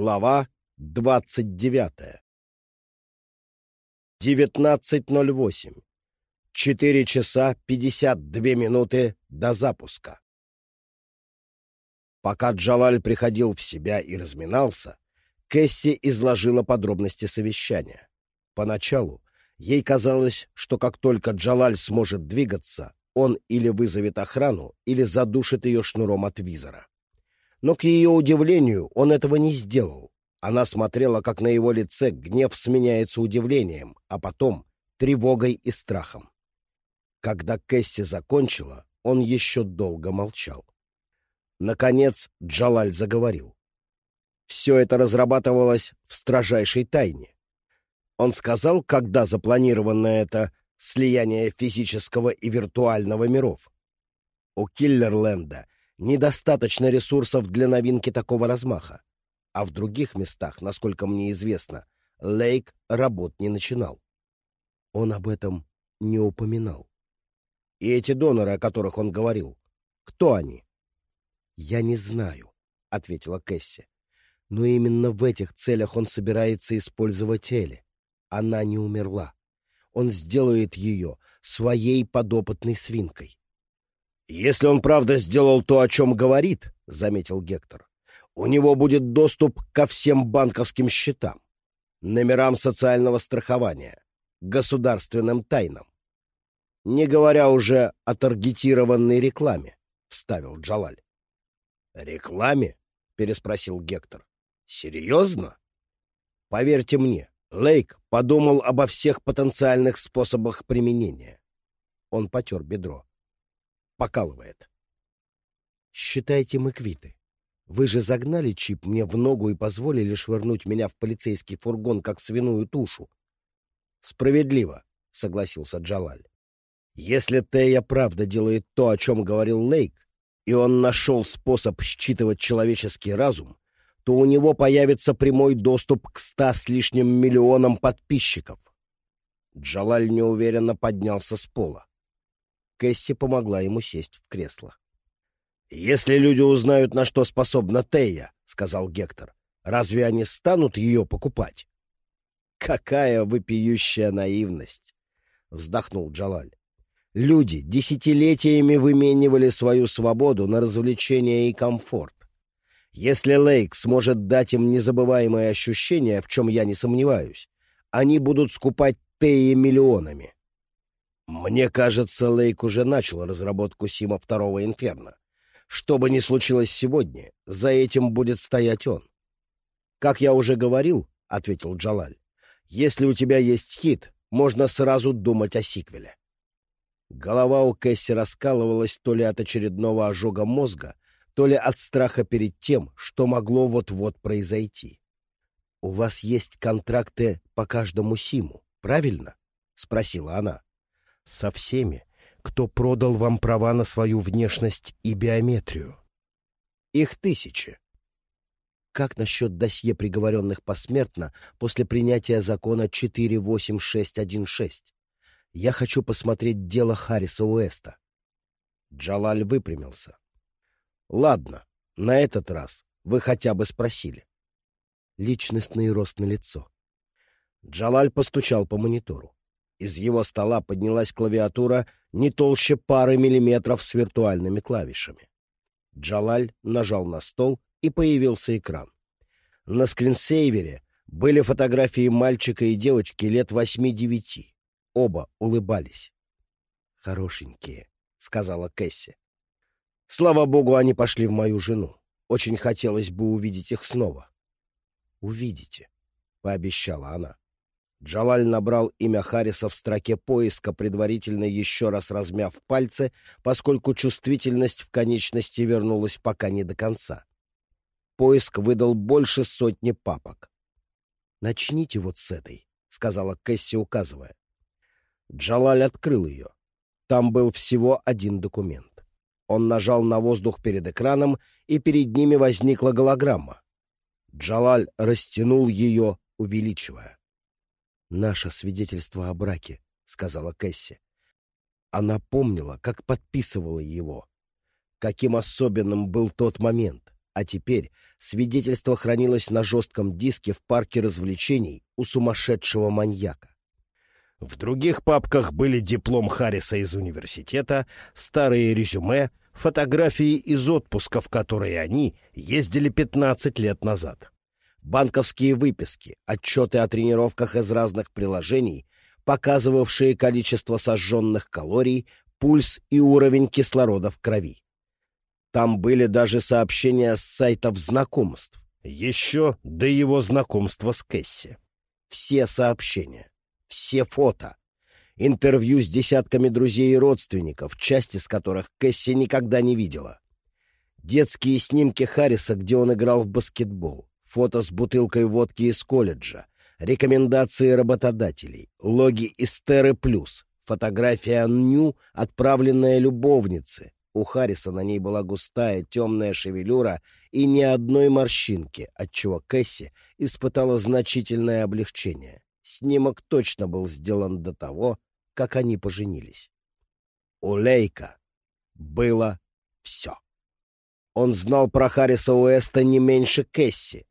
Глава двадцать девятая 19.08. Четыре часа пятьдесят две минуты до запуска. Пока Джалаль приходил в себя и разминался, Кэсси изложила подробности совещания. Поначалу ей казалось, что как только Джалаль сможет двигаться, он или вызовет охрану, или задушит ее шнуром от визора. Но, к ее удивлению, он этого не сделал. Она смотрела, как на его лице гнев сменяется удивлением, а потом тревогой и страхом. Когда Кэсси закончила, он еще долго молчал. Наконец Джалаль заговорил. Все это разрабатывалось в строжайшей тайне. Он сказал, когда запланировано это слияние физического и виртуального миров. У Киллерленда недостаточно ресурсов для новинки такого размаха. А в других местах, насколько мне известно, Лейк работ не начинал. Он об этом не упоминал. И эти доноры, о которых он говорил, кто они? — Я не знаю, — ответила Кэсси. Но именно в этих целях он собирается использовать Элли. Она не умерла. Он сделает ее своей подопытной свинкой. «Если он правда сделал то, о чем говорит, — заметил Гектор, — у него будет доступ ко всем банковским счетам, номерам социального страхования, государственным тайнам. Не говоря уже о таргетированной рекламе, — вставил Джалаль. «Рекламе?» — переспросил Гектор. «Серьезно?» «Поверьте мне, Лейк подумал обо всех потенциальных способах применения». Он потер бедро покалывает. Считайте, мы квиты. Вы же загнали чип мне в ногу и позволили швырнуть меня в полицейский фургон, как свиную тушу. Справедливо, согласился Джалаль. Если Тея правда делает то, о чем говорил Лейк, и он нашел способ считывать человеческий разум, то у него появится прямой доступ к ста с лишним миллионам подписчиков. Джалаль неуверенно поднялся с пола. Кэсси помогла ему сесть в кресло. «Если люди узнают, на что способна Тея, — сказал Гектор, — разве они станут ее покупать?» «Какая вопиющая наивность!» — вздохнул Джалаль. «Люди десятилетиями выменивали свою свободу на развлечения и комфорт. Если Лейк сможет дать им незабываемые ощущения, в чем я не сомневаюсь, они будут скупать Теи миллионами. Мне кажется, Лейк уже начал разработку Сима второго Инферно. Что бы ни случилось сегодня, за этим будет стоять он. «Как я уже говорил», — ответил Джалаль, — «если у тебя есть хит, можно сразу думать о сиквеле». Голова у Кэсси раскалывалась то ли от очередного ожога мозга, то ли от страха перед тем, что могло вот-вот произойти. «У вас есть контракты по каждому Симу, правильно?» — спросила она со всеми, кто продал вам права на свою внешность и биометрию. Их тысячи. Как насчет досье приговоренных посмертно после принятия закона 48616? Я хочу посмотреть дело Харриса Уэста. Джалаль выпрямился. Ладно, на этот раз вы хотя бы спросили. Личностный рост на лицо. Джалаль постучал по монитору. Из его стола поднялась клавиатура не толще пары миллиметров с виртуальными клавишами. Джалаль нажал на стол, и появился экран. На скринсейвере были фотографии мальчика и девочки лет восьми-девяти. Оба улыбались. «Хорошенькие», — сказала Кэсси. «Слава богу, они пошли в мою жену. Очень хотелось бы увидеть их снова». «Увидите», — пообещала она. Джалаль набрал имя Харриса в строке поиска, предварительно еще раз размяв пальцы, поскольку чувствительность в конечности вернулась пока не до конца. Поиск выдал больше сотни папок. «Начните вот с этой», — сказала Кэсси, указывая. Джалаль открыл ее. Там был всего один документ. Он нажал на воздух перед экраном, и перед ними возникла голограмма. Джалаль растянул ее, увеличивая наше свидетельство о браке», — сказала Кэсси. Она помнила, как подписывала его. Каким особенным был тот момент, А теперь свидетельство хранилось на жестком диске в парке развлечений у сумасшедшего маньяка. В других папках были диплом Харриса из университета, старые резюме, фотографии из отпуска, в которые они ездили 15 лет назад. Банковские выписки, отчеты о тренировках из разных приложений, показывавшие количество сожженных калорий, пульс и уровень кислорода в крови. Там были даже сообщения с сайтов знакомств. Еще до его знакомства с Кэсси. Все сообщения, все фото, интервью с десятками друзей и родственников, часть из которых Кэсси никогда не видела. Детские снимки Харриса, где он играл в баскетбол, фото с бутылкой водки из колледжа, рекомендации работодателей, логи из Терры Плюс, фотография Нью, отправленная любовнице, у Харриса на ней была густая темная шевелюра и ни одной морщинки, отчего Кэсси испытала значительное облегчение. Снимок точно был сделан до того, как они поженились. У Лейка было все. Он знал про Харриса Уэста не меньше Кэсси,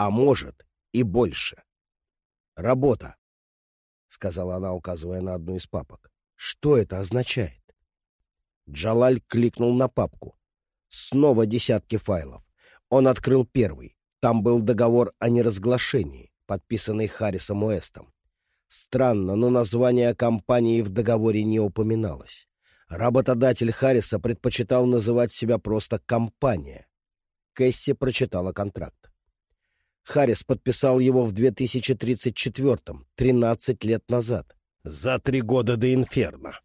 а может и больше. «Работа», — сказала она, указывая на одну из папок. «Что это означает?» Джалаль кликнул на папку. Снова десятки файлов. Он открыл первый. Там был договор о неразглашении, подписанный Харрисом Уэстом. Странно, но название компании в договоре не упоминалось. Работодатель Харриса предпочитал называть себя просто «компания». Кэсси прочитала контракт. Харрис подписал его в 2034-м, 13 лет назад. За три года до Инферно.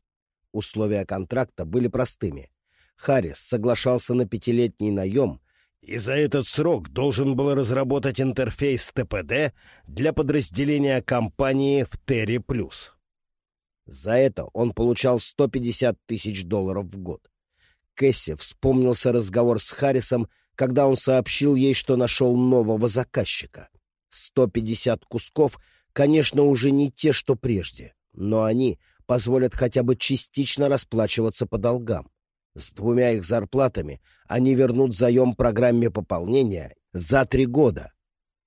Условия контракта были простыми. Харрис соглашался на пятилетний наем и за этот срок должен был разработать интерфейс ТПД для подразделения компании в Терри. За это он получал 150 тысяч долларов в год. Кэсси вспомнился разговор с Харрисом, когда он сообщил ей, что нашел нового заказчика. 150 кусков, конечно, уже не те, что прежде, но они позволят хотя бы частично расплачиваться по долгам. С двумя их зарплатами они вернут заем программе пополнения за три года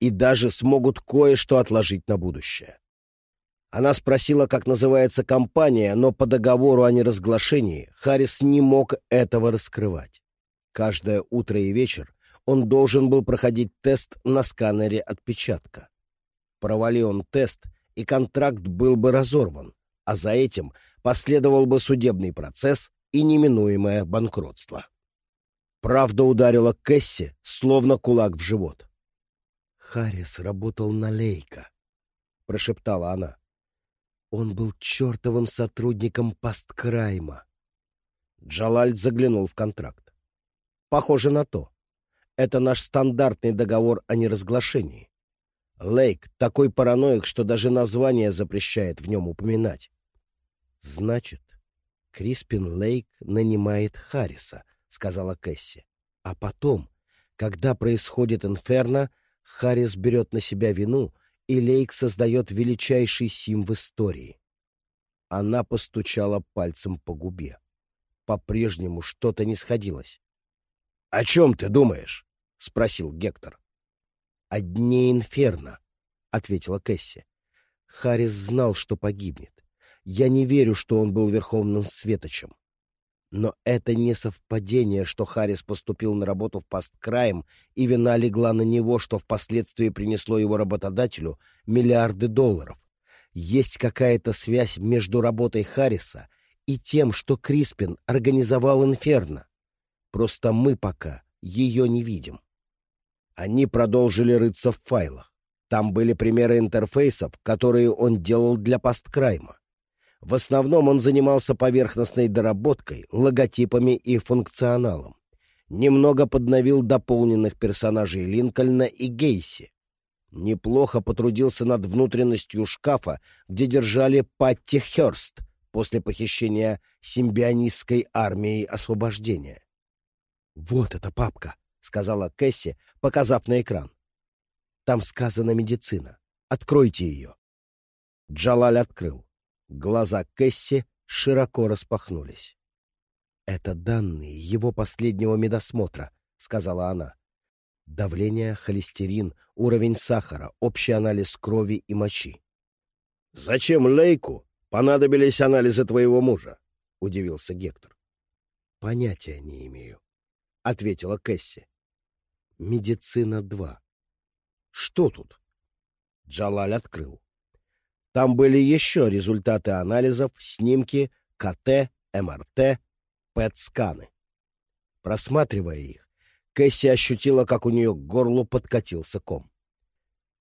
и даже смогут кое-что отложить на будущее. Она спросила, как называется компания, но по договору о неразглашении Харрис не мог этого раскрывать. Каждое утро и вечер он должен был проходить тест на сканере отпечатка. Провали он тест, и контракт был бы разорван а за этим последовал бы судебный процесс и неминуемое банкротство. Правда ударила Кэсси, словно кулак в живот. «Харрис работал на Лейка», — прошептала она. «Он был чертовым сотрудником посткрайма». Джалаль заглянул в контракт. «Похоже на то. Это наш стандартный договор о неразглашении. Лейк такой параноик, что даже название запрещает в нем упоминать. Значит, Криспин Лейк нанимает Харриса, сказала Кэсси. А потом, когда происходит инферно, Харрис берет на себя вину, и Лейк создает величайший сим в истории. Она постучала пальцем по губе. По-прежнему что-то не сходилось. — О чем ты думаешь? — спросил Гектор. — О дне инферно, — ответила Кэсси. Харрис знал, что погибнет. Я не верю, что он был верховным светочем. Но это не совпадение, что Харрис поступил на работу в посткраем, и вина легла на него, что впоследствии принесло его работодателю миллиарды долларов. Есть какая-то связь между работой Харриса и тем, что Криспин организовал Инферно. Просто мы пока ее не видим. Они продолжили рыться в файлах. Там были примеры интерфейсов, которые он делал для посткрайма. В основном он занимался поверхностной доработкой, логотипами и функционалом. Немного подновил дополненных персонажей Линкольна и Гейси. Неплохо потрудился над внутренностью шкафа, где держали Патти Хёрст после похищения симбионистской армией освобождения. «Вот эта папка», — сказала Кэсси, показав на экран. «Там сказана медицина. Откройте ее». Джалаль открыл. Глаза Кэсси широко распахнулись. «Это данные его последнего медосмотра», — сказала она. Давление, холестерин, уровень сахара, общий анализ крови и мочи. — Зачем Лейку понадобились анализы твоего мужа? — удивился Гектор. — Понятия не имею, — ответила Кэсси. — Медицина-2. — Что тут? Джалаль открыл. Там были еще результаты анализов, снимки, КТ, МРТ, ПЭТ-сканы. Просматривая их, Кэсси ощутила, как у нее к горлу подкатился ком.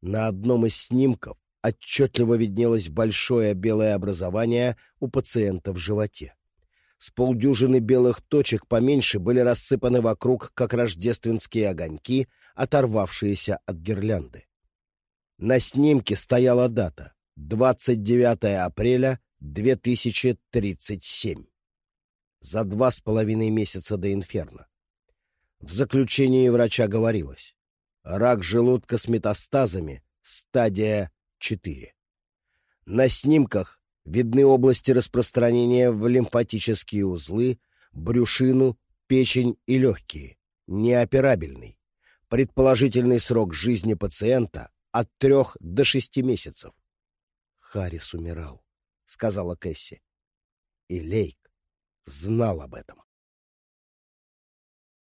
На одном из снимков отчетливо виднелось большое белое образование у пациента в животе. С полдюжины белых точек поменьше были рассыпаны вокруг, как рождественские огоньки, оторвавшиеся от гирлянды. На снимке стояла дата — 29 апреля 2037. За два с половиной месяца до инферно. В заключении врача говорилось. Рак желудка с метастазами, стадия 4. На снимках видны области распространения в лимфатические узлы, брюшину, печень и легкие. Неоперабельный. Предположительный срок жизни пациента от трех до шести месяцев. Харрис умирал, — сказала Кэсси. И Лейк знал об этом.